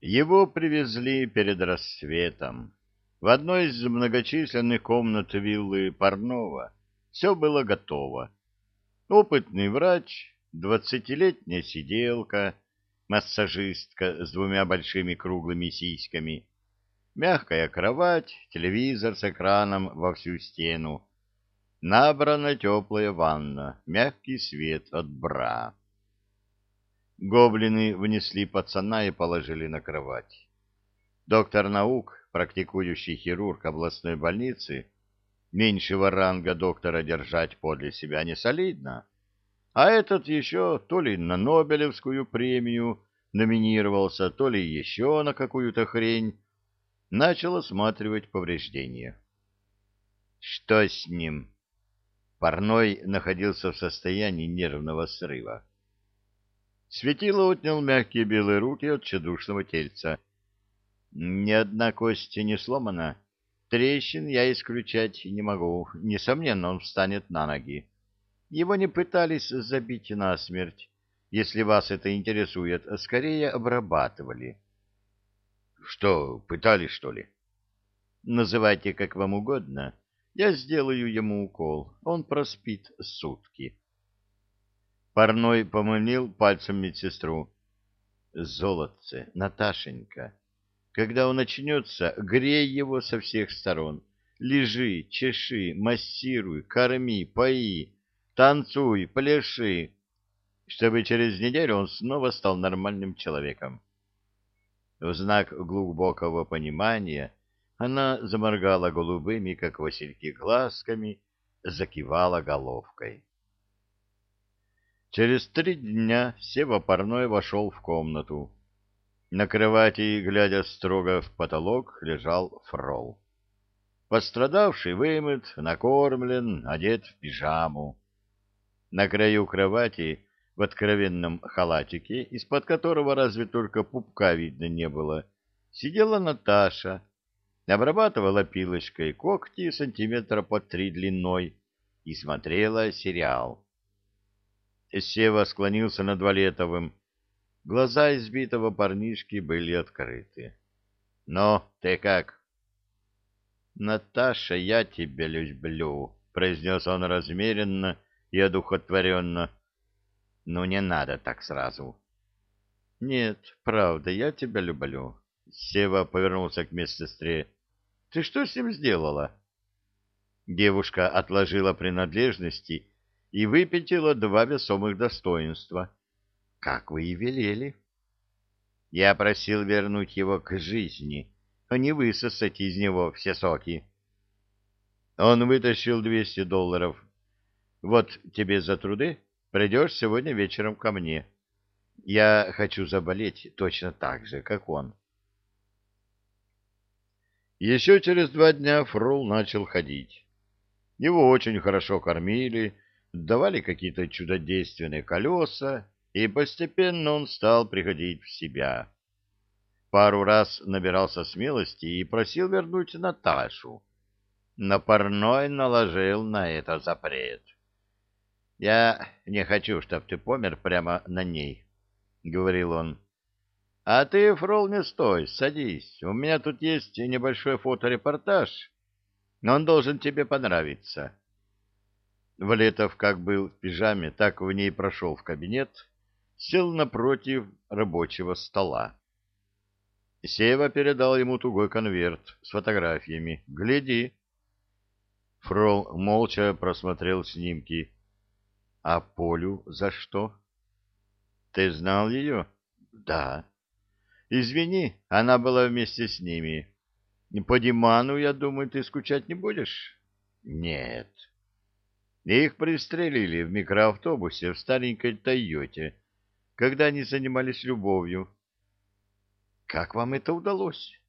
Его привезли перед рассветом. В одной из многочисленных комнат виллы Парнова все было готово. Опытный врач, двадцатилетняя сиделка, массажистка с двумя большими круглыми сиськами, мягкая кровать, телевизор с экраном во всю стену, набрана теплая ванна, мягкий свет от бра. Гоблины внесли пацана и положили на кровать. Доктор наук, практикующий хирург областной больницы, меньшего ранга доктора держать подле себя не солидно, а этот еще то ли на Нобелевскую премию номинировался, то ли еще на какую-то хрень, начал осматривать повреждения. Что с ним? Парной находился в состоянии нервного срыва. Светило отнял мягкие белые руки от чедушного тельца. Ни одна кость не сломана. Трещин я исключать не могу. Несомненно, он встанет на ноги. Его не пытались забить насмерть. Если вас это интересует, скорее обрабатывали. Что, пытались, что ли? Называйте как вам угодно. Я сделаю ему укол. Он проспит сутки. Парной поманил пальцем медсестру. Золотце, Наташенька, когда он очнется, грей его со всех сторон. Лежи, чеши, массируй, корми, пои, танцуй, пляши, чтобы через неделю он снова стал нормальным человеком. В знак глубокого понимания она заморгала голубыми, как васильки, глазками, закивала головкой. Через три дня Сева Парной вошел в комнату. На кровати, глядя строго в потолок, лежал фрол. Пострадавший вымыт, накормлен, одет в пижаму. На краю кровати, в откровенном халатике, из-под которого разве только пупка видно не было, сидела Наташа, обрабатывала пилочкой когти сантиметра по три длиной и смотрела сериал. Сева склонился над Валетовым. Глаза избитого парнишки были открыты. — Но ты как? — Наташа, я тебя люблю, — произнес он размеренно и одухотворенно. — Ну, не надо так сразу. — Нет, правда, я тебя люблю. Сева повернулся к медсестре. — Ты что с ним сделала? Девушка отложила принадлежности и выпятила два весомых достоинства. Как вы и велели. Я просил вернуть его к жизни, а не высосать из него все соки. Он вытащил двести долларов. Вот тебе за труды, придешь сегодня вечером ко мне. Я хочу заболеть точно так же, как он. Еще через два дня Фрул начал ходить. Его очень хорошо кормили, давали какие-то чудодейственные колеса, и постепенно он стал приходить в себя. Пару раз набирался смелости и просил вернуть Наташу. Но парной наложил на это запрет. — Я не хочу, чтобы ты помер прямо на ней, — говорил он. — А ты, Фрол, не стой, садись. У меня тут есть небольшой фоторепортаж. Он должен тебе понравиться. Валетов как был в пижаме, так в ней прошел в кабинет, сел напротив рабочего стола. Сева передал ему тугой конверт с фотографиями. «Гляди». Фрол молча просмотрел снимки. «А Полю за что?» «Ты знал ее?» «Да». «Извини, она была вместе с ними. По Диману, я думаю, ты скучать не будешь?» «Нет». Их пристрелили в микроавтобусе в старенькой «Тойоте», когда они занимались любовью. Как вам это удалось?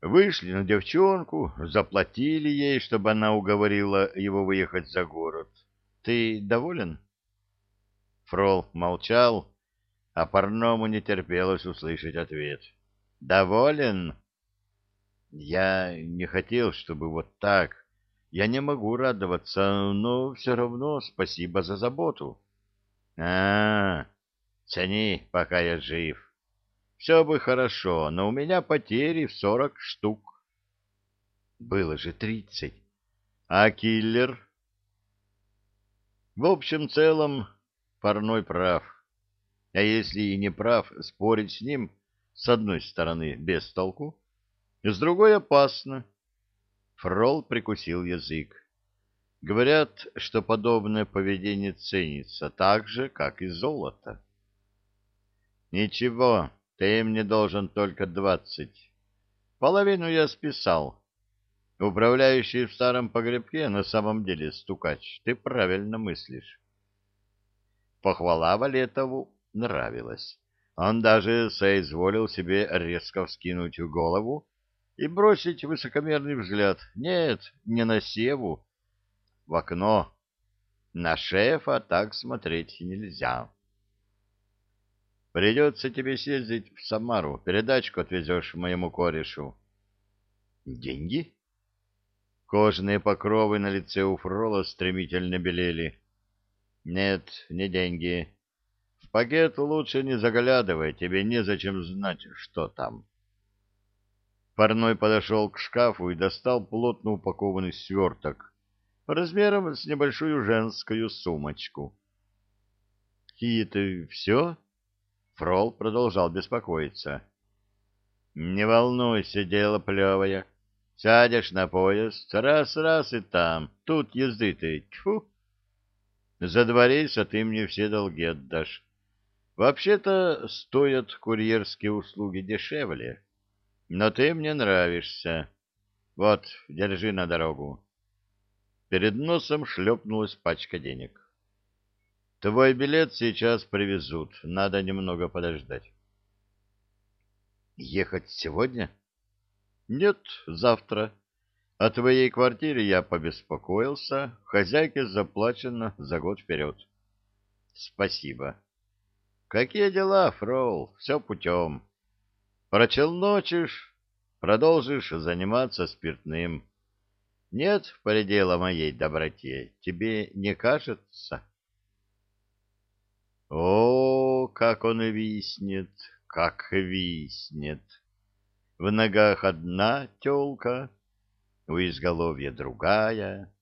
Вышли на девчонку, заплатили ей, чтобы она уговорила его выехать за город. Ты доволен? Фрол молчал, а парному не терпелось услышать ответ. Доволен? Я не хотел, чтобы вот так я не могу радоваться, но все равно спасибо за заботу. А, -а, -а цени, пока я жив. Все бы хорошо, но у меня потери в сорок штук. Было же тридцать. А киллер? В общем целом, парной прав. А если и не прав, спорить с ним, с одной стороны, без толку, с другой опасно. Фрол прикусил язык. Говорят, что подобное поведение ценится так же, как и золото. Ничего, ты мне должен только двадцать. Половину я списал. Управляющий в старом погребке на самом деле стукач. Ты правильно мыслишь. Похвала Валетову нравилась. Он даже соизволил себе резко вскинуть голову и бросить высокомерный взгляд. Нет, не на Севу, в окно. На шефа так смотреть нельзя. Придется тебе съездить в Самару, передачку отвезешь моему корешу. Деньги? Кожные покровы на лице у Фрола стремительно белели. Нет, не деньги. В пакет лучше не заглядывай, тебе незачем знать, что там. Парной подошел к шкафу и достал плотно упакованный сверток размером с небольшую женскую сумочку. — И это все? Фрол продолжал беспокоиться. — Не волнуйся, дело плевое. Сядешь на поезд, раз-раз и там. Тут езды ты, тьфу. За два рейса ты мне все долги отдашь. Вообще-то стоят курьерские услуги дешевле. Но ты мне нравишься. Вот, держи на дорогу. Перед носом шлепнулась пачка денег. Твой билет сейчас привезут, надо немного подождать. Ехать сегодня? Нет, завтра. О твоей квартире я побеспокоился, хозяйке заплачено за год вперед. Спасибо. Какие дела, Фрол? Все путем. Прочелночишь, продолжишь заниматься спиртным. Нет предела моей доброте, тебе не кажется? О, как он виснет, как виснет! В ногах одна тёлка, у изголовья другая.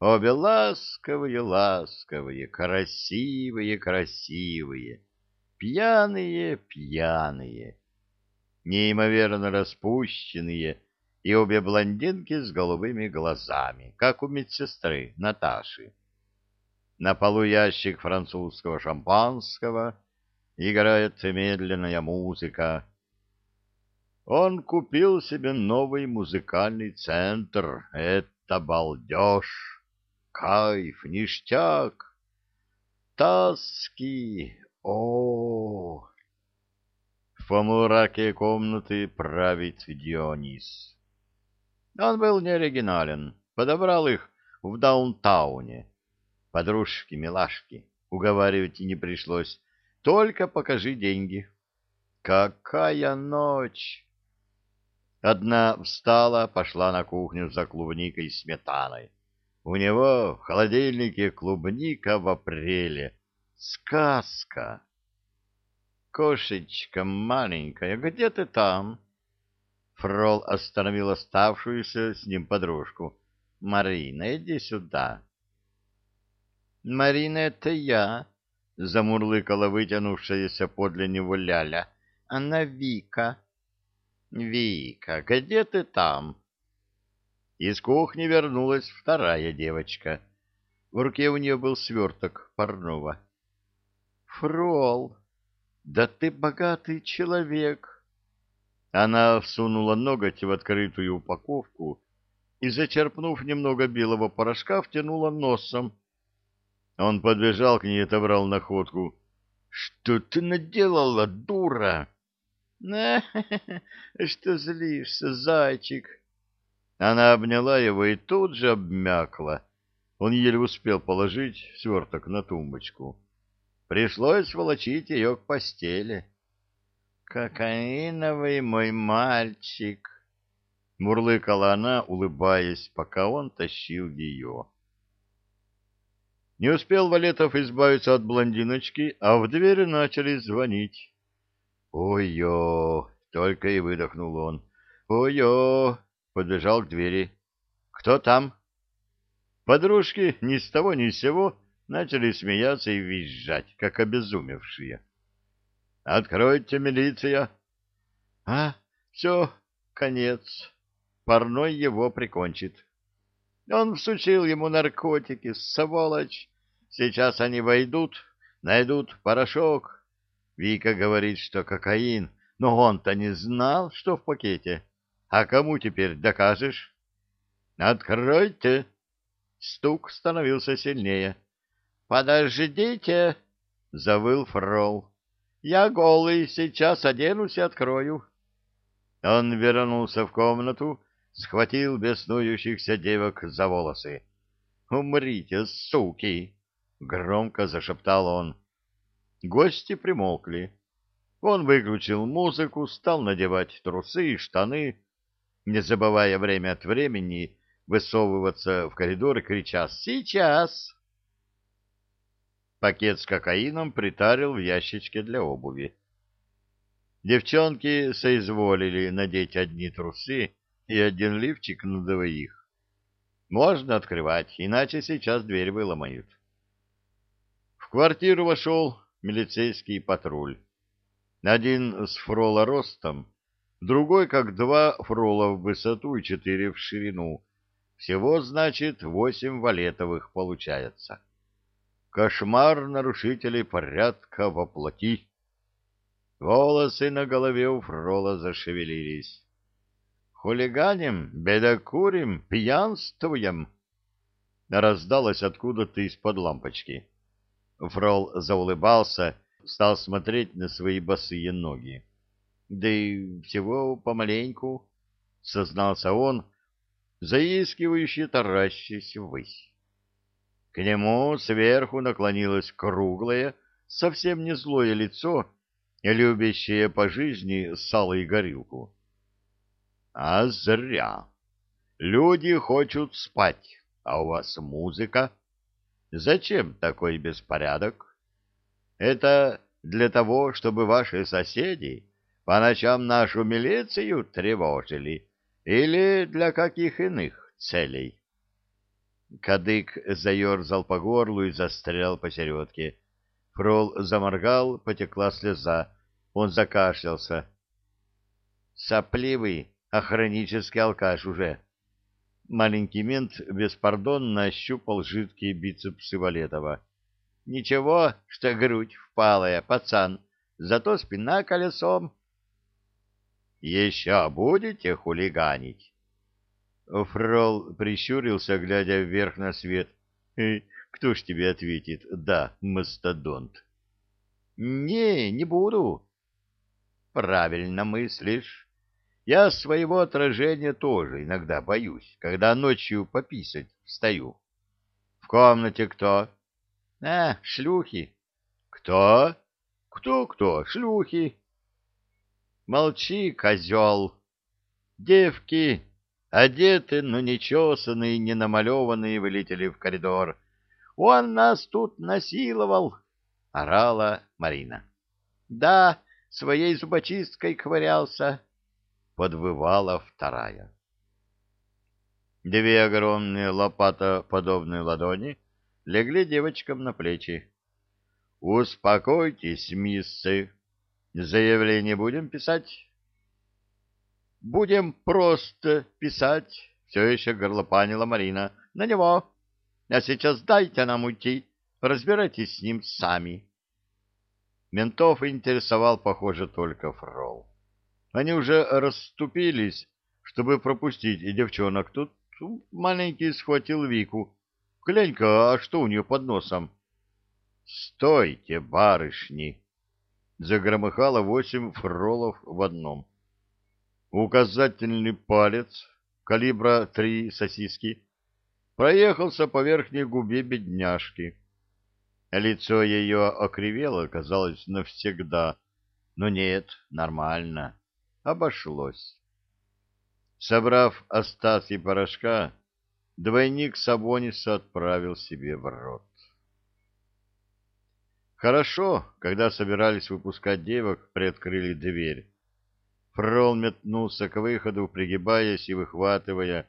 Обе ласковые, ласковые, красивые, красивые, пьяные, пьяные, неимоверно распущенные, и обе блондинки с голубыми глазами, как у медсестры Наташи. На полу ящик французского шампанского, играет медленная музыка. Он купил себе новый музыкальный центр. Это балдеж, кайф, ништяк, таски, В помраке комнаты правит Дионис. Он был не оригинален, подобрал их в даунтауне. Подружки-милашки, уговаривать и не пришлось, только покажи деньги. Какая ночь! Одна встала, пошла на кухню за клубникой и сметаной. У него в холодильнике клубника в апреле. Сказка! Кошечка маленькая, где ты там? Фрол остановил оставшуюся с ним подружку. Марина, иди сюда. Марина, это я, замурлыкала вытянувшаяся подле него Ляля. Она Вика. Вика, где ты там? Из кухни вернулась вторая девочка. В руке у нее был сверток парного. Фрол, да ты богатый человек. Она всунула ноготь в открытую упаковку и, зачерпнув немного белого порошка, втянула носом. Он подбежал к ней и отобрал находку. — Что ты наделала, дура? — Что злишься, зайчик? Она обняла его и тут же обмякла. Он еле успел положить сверток на тумбочку. Пришлось волочить ее к постели. — Кокаиновый мой мальчик! — мурлыкала она, улыбаясь, пока он тащил ее. Не успел Валетов избавиться от блондиночки, а в двери начали звонить. «Ой-ё!» — только и выдохнул он. «Ой-ё!» — подбежал к двери. «Кто там?» Подружки ни с того ни с сего начали смеяться и визжать, как обезумевшие. «Откройте, милиция!» «А, все, конец. Парной его прикончит. Он всучил ему наркотики, сволочь. Сейчас они войдут, найдут порошок. Вика говорит, что кокаин, но он-то не знал, что в пакете. А кому теперь докажешь? Откройте. Стук становился сильнее. Подождите, завыл Фрол. Я голый, сейчас оденусь и открою. Он вернулся в комнату, схватил беснующихся девок за волосы. «Умрите, суки!» — громко зашептал он. Гости примолкли. Он выключил музыку, стал надевать трусы и штаны, не забывая время от времени высовываться в коридор и крича «Сейчас!». Пакет с кокаином притарил в ящичке для обуви. Девчонки соизволили надеть одни трусы и один лифчик на двоих. Можно открывать, иначе сейчас дверь выломают. В квартиру вошел милицейский патруль. Один с фрола ростом, другой как два фрола в высоту и четыре в ширину. Всего, значит, восемь валетовых получается. Кошмар нарушителей порядка воплоти. Волосы на голове у Фрола зашевелились. «Хулиганим, бедокурим, пьянствуем!» Раздалось откуда-то из-под лампочки. Фрол заулыбался, стал смотреть на свои босые ноги. «Да и всего помаленьку», — сознался он, заискивающе таращась ввысь. К нему сверху наклонилось круглое, совсем не злое лицо, любящее по жизни сало и горилку. А зря. Люди хотят спать, а у вас музыка. Зачем такой беспорядок? Это для того, чтобы ваши соседи по ночам нашу милицию тревожили или для каких иных целей? Кадык заерзал по горлу и застрял посередке. Фрол заморгал, потекла слеза. Он закашлялся. Сопливый, охранический алкаш уже. Маленький мент беспардонно ощупал жидкие бицепсы Валетова. Ничего, что грудь впалая, пацан, зато спина колесом. Еще будете хулиганить? Фрол прищурился, глядя вверх на свет. Кто ж тебе ответит? Да, мастодонт. Не, не буду. Правильно мыслишь. Я своего отражения тоже иногда боюсь, когда ночью пописать встаю. В комнате кто? А, шлюхи. Кто? Кто-кто? Шлюхи. Молчи, козел. Девки, одеты, но не чесанные, не намалеванные, вылетели в коридор. Он нас тут насиловал, — орала Марина. — Да, своей зубочисткой ковырялся, — подвывала вторая. Две огромные лопатоподобные ладони легли девочкам на плечи. — Успокойтесь, миссы. Заявление будем писать? — Будем просто писать, — все еще горлопанила Марина. — На него. А сейчас дайте нам уйти, разбирайтесь с ним сами. Ментов интересовал, похоже, только Фрол. Они уже расступились, чтобы пропустить и девчонок. Тут маленький схватил Вику. «Глянь-ка, а что у нее под носом?» «Стойте, барышни!» Загромыхало восемь фролов в одном. Указательный палец калибра три сосиски проехался по верхней губе бедняжки. Лицо ее окривело, казалось, навсегда, но нет, нормально, обошлось. Собрав остатки порошка, двойник Сабониса отправил себе в рот. Хорошо, когда собирались выпускать девок, приоткрыли дверь. Фрол метнулся к выходу, пригибаясь и выхватывая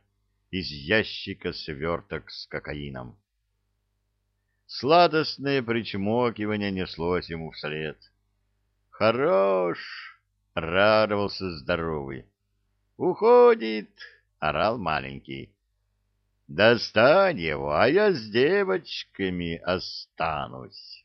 из ящика сверток с кокаином. Сладостное причмокивание неслось ему вслед. «Хорош!» — радовался здоровый. «Уходит!» — орал маленький. «Достань его, а я с девочками останусь».